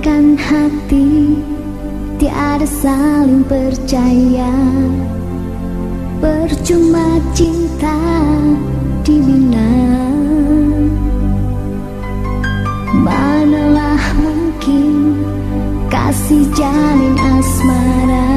Memecahkan hati Tiada saling percaya. Percuma cinta dibina. Manalah mungkin Kasih jalin asmara.